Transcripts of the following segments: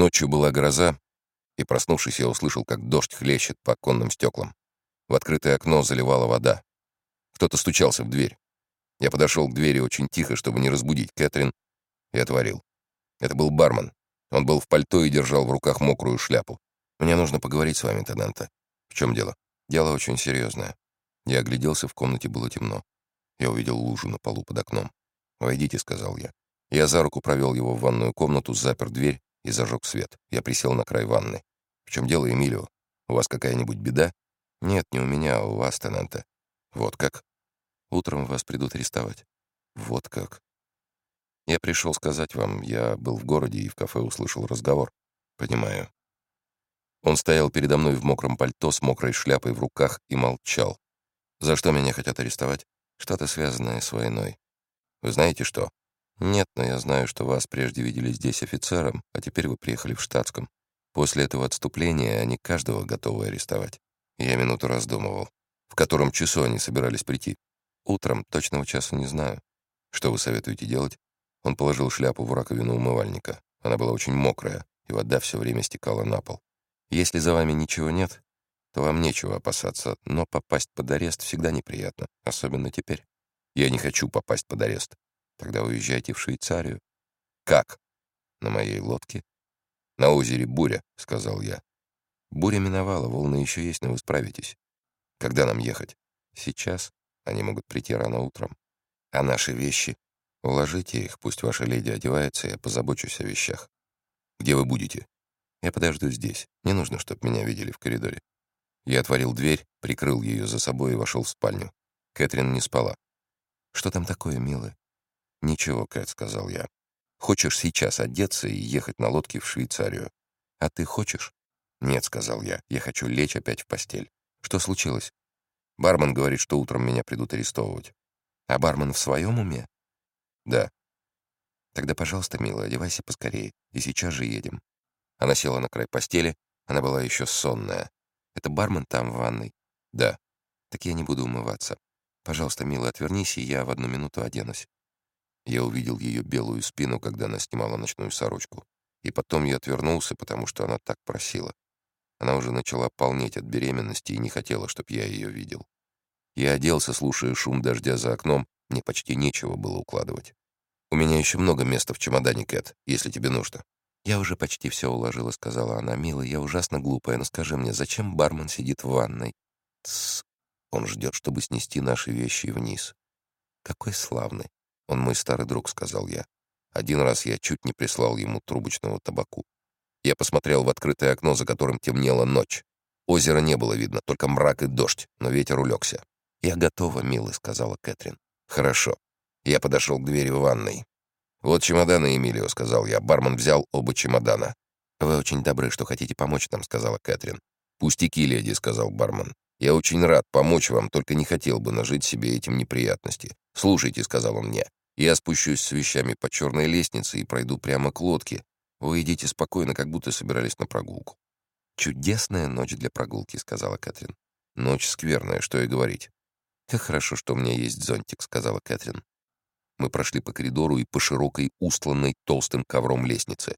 Ночью была гроза, и, проснувшись, я услышал, как дождь хлещет по оконным стеклам. В открытое окно заливала вода. Кто-то стучался в дверь. Я подошел к двери очень тихо, чтобы не разбудить Кэтрин, и отворил. Это был бармен. Он был в пальто и держал в руках мокрую шляпу. «Мне нужно поговорить с вами, Тенанта». «В чем дело?» «Дело очень серьезное». Я огляделся, в комнате было темно. Я увидел лужу на полу под окном. «Войдите», — сказал я. Я за руку провел его в ванную комнату, запер дверь и зажег свет. Я присел на край ванны. «В чем дело, Эмилио? У вас какая-нибудь беда?» «Нет, не у меня, а у вас, Тенанта». «Вот как?» «Утром вас придут арестовать». «Вот как?» «Я пришел сказать вам, я был в городе и в кафе услышал разговор». «Понимаю». Он стоял передо мной в мокром пальто с мокрой шляпой в руках и молчал. «За что меня хотят арестовать?» «Что-то связанное с войной». «Вы знаете что?» «Нет, но я знаю, что вас прежде видели здесь офицером, а теперь вы приехали в штатском. После этого отступления они каждого готовы арестовать». Я минуту раздумывал. В котором часу они собирались прийти? Утром, точного часа не знаю. Что вы советуете делать? Он положил шляпу в раковину умывальника. Она была очень мокрая, и вода все время стекала на пол. Если за вами ничего нет, то вам нечего опасаться, но попасть под арест всегда неприятно, особенно теперь. Я не хочу попасть под арест. Тогда уезжайте в Швейцарию. Как? На моей лодке? На озере Буря, сказал я. Буря миновала, волны еще есть, но вы справитесь. Когда нам ехать? Сейчас. Они могут прийти рано утром. А наши вещи? Уложите их, пусть ваша леди одевается, я позабочусь о вещах. Где вы будете? Я подожду здесь. Не нужно, чтобы меня видели в коридоре. Я отворил дверь, прикрыл ее за собой и вошел в спальню. Кэтрин не спала. «Что там такое, милая?» «Ничего, Кэт», — сказал я. «Хочешь сейчас одеться и ехать на лодке в Швейцарию? А ты хочешь?» «Нет», — сказал я, — «я хочу лечь опять в постель». «Что случилось?» «Бармен говорит, что утром меня придут арестовывать». «А бармен в своем уме?» «Да». «Тогда, пожалуйста, милая, одевайся поскорее, и сейчас же едем». Она села на край постели, она была еще сонная. «Это бармен там, в ванной?» «Да». «Так я не буду умываться. Пожалуйста, милая, отвернись, и я в одну минуту оденусь». Я увидел ее белую спину, когда она снимала ночную сорочку. И потом я отвернулся, потому что она так просила. Она уже начала полнеть от беременности и не хотела, чтобы я ее видел. Я оделся, слушая шум дождя за окном, мне почти нечего было укладывать. «У меня еще много места в чемодане, Кэт, если тебе нужно». «Я уже почти все уложила», — сказала она. «Милый, я ужасно глупая, но скажи мне, зачем бармен сидит в ванной?» «Тссс. Он ждет, чтобы снести наши вещи вниз». «Какой славный. Он мой старый друг», — сказал я. Один раз я чуть не прислал ему трубочного табаку. Я посмотрел в открытое окно, за которым темнела ночь. Озера не было видно, только мрак и дождь, но ветер улегся. «Я готова, милый», — сказала Кэтрин. «Хорошо». Я подошел к двери в ванной. «Вот чемоданы, Эмилио», — сказал я. Бармен взял оба чемодана. «Вы очень добры, что хотите помочь нам», — сказала Кэтрин. «Пустяки, леди», — сказал бармен. «Я очень рад помочь вам, только не хотел бы нажить себе этим неприятности. Слушайте», — сказал он мне. «Я спущусь с вещами по черной лестнице и пройду прямо к лодке, вы идите спокойно, как будто собирались на прогулку». «Чудесная ночь для прогулки», — сказала Кэтрин. «Ночь скверная, что и говорить». «Как хорошо, что у меня есть зонтик», — сказала Кэтрин. Мы прошли по коридору и по широкой, устланной толстым ковром лестнице.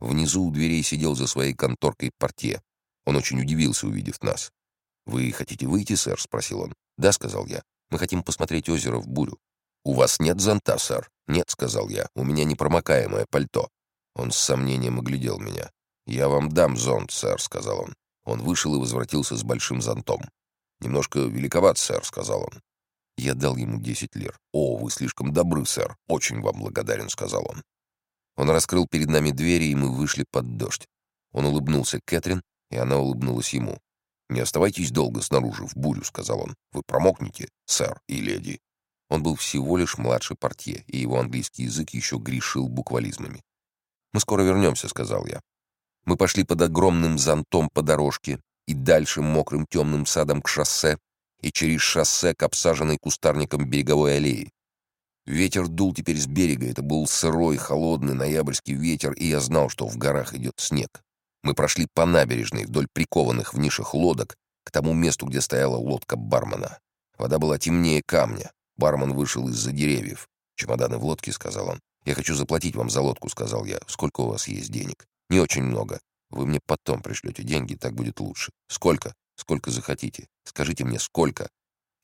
Внизу у дверей сидел за своей конторкой портье. Он очень удивился, увидев нас. «Вы хотите выйти, сэр?» — спросил он. «Да», — сказал я. «Мы хотим посмотреть озеро в бурю». «У вас нет зонта, сэр?» «Нет», — сказал я. «У меня непромокаемое пальто». Он с сомнением оглядел меня. «Я вам дам зонт, сэр», — сказал он. Он вышел и возвратился с большим зонтом. «Немножко великоват, сэр», — сказал он. Я дал ему десять лир. «О, вы слишком добры, сэр. Очень вам благодарен», — сказал он. Он раскрыл перед нами двери, и мы вышли под дождь. Он улыбнулся Кэтрин, и она улыбнулась ему. «Не оставайтесь долго снаружи, в бурю», — сказал он. «Вы промокнете, сэр и леди». Он был всего лишь младший портье, и его английский язык еще грешил буквализмами. «Мы скоро вернемся», — сказал я. Мы пошли под огромным зонтом по дорожке и дальше мокрым темным садом к шоссе и через шоссе к обсаженной кустарником береговой аллее. Ветер дул теперь с берега, это был сырой, холодный ноябрьский ветер, и я знал, что в горах идет снег. Мы прошли по набережной вдоль прикованных в нишах лодок к тому месту, где стояла лодка бармена. Вода была темнее камня. Бармен вышел из-за деревьев. «Чемоданы в лодке», — сказал он. «Я хочу заплатить вам за лодку», — сказал я. «Сколько у вас есть денег?» Не очень много. Вы мне потом пришлете деньги, так будет лучше. Сколько? Сколько захотите. Скажите мне, сколько?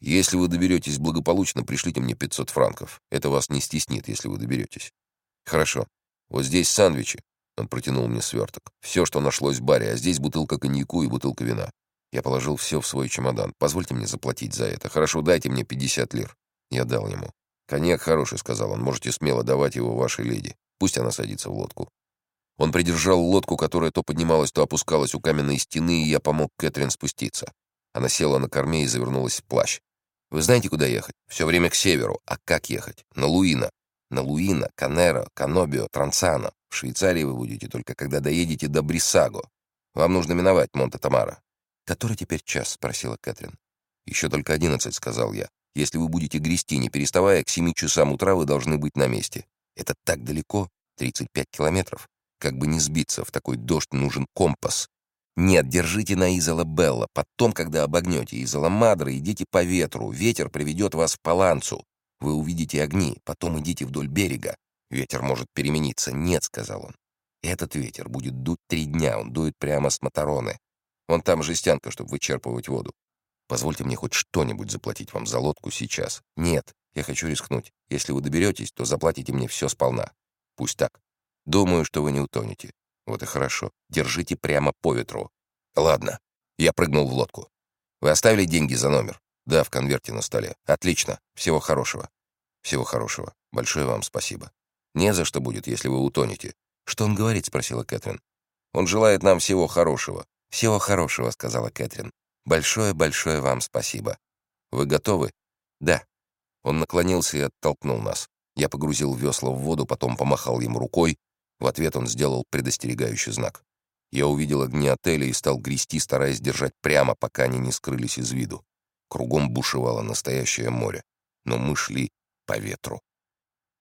Если вы доберетесь благополучно, пришлите мне 500 франков. Это вас не стеснит, если вы доберетесь. Хорошо. Вот здесь сандвичи. Он протянул мне сверток. Все, что нашлось в баре, а здесь бутылка коньяку и бутылка вина. Я положил все в свой чемодан. Позвольте мне заплатить за это. Хорошо, дайте мне 50 лир. Я дал ему. «Коньяк хороший», — сказал он. «Можете смело давать его вашей леди. Пусть она садится в лодку». Он придержал лодку, которая то поднималась, то опускалась у каменной стены, и я помог Кэтрин спуститься. Она села на корме и завернулась в плащ. «Вы знаете, куда ехать? Все время к северу. А как ехать? На Луина. На Луина, Канеро, Канобио, Трансано. В Швейцарии вы будете только когда доедете до Брисаго. Вам нужно миновать Монте-Тамара». «Который теперь час?» — спросила Кэтрин. «Еще только одиннадцать», — сказал я. Если вы будете грести, не переставая, к семи часам утра вы должны быть на месте. Это так далеко, 35 километров. Как бы не сбиться, в такой дождь нужен компас. Нет, держите на Изола Белла. Потом, когда обогнете Изола Мадра, идите по ветру. Ветер приведет вас в Паланцу. Вы увидите огни, потом идите вдоль берега. Ветер может перемениться. Нет, сказал он. Этот ветер будет дуть три дня, он дует прямо с Матароны. Вон там жестянка, чтобы вычерпывать воду. Позвольте мне хоть что-нибудь заплатить вам за лодку сейчас. Нет, я хочу рискнуть. Если вы доберетесь, то заплатите мне все сполна. Пусть так. Думаю, что вы не утонете. Вот и хорошо. Держите прямо по ветру. Ладно. Я прыгнул в лодку. Вы оставили деньги за номер? Да, в конверте на столе. Отлично. Всего хорошего. Всего хорошего. Большое вам спасибо. Не за что будет, если вы утонете. Что он говорит? спросила Кэтрин. Он желает нам всего хорошего. Всего хорошего, сказала Кэтрин. Большое-большое вам спасибо. Вы готовы? Да. Он наклонился и оттолкнул нас. Я погрузил весла в воду, потом помахал ему рукой. В ответ он сделал предостерегающий знак. Я увидел огни отеля и стал грести, стараясь держать прямо, пока они не скрылись из виду. Кругом бушевало настоящее море, но мы шли по ветру.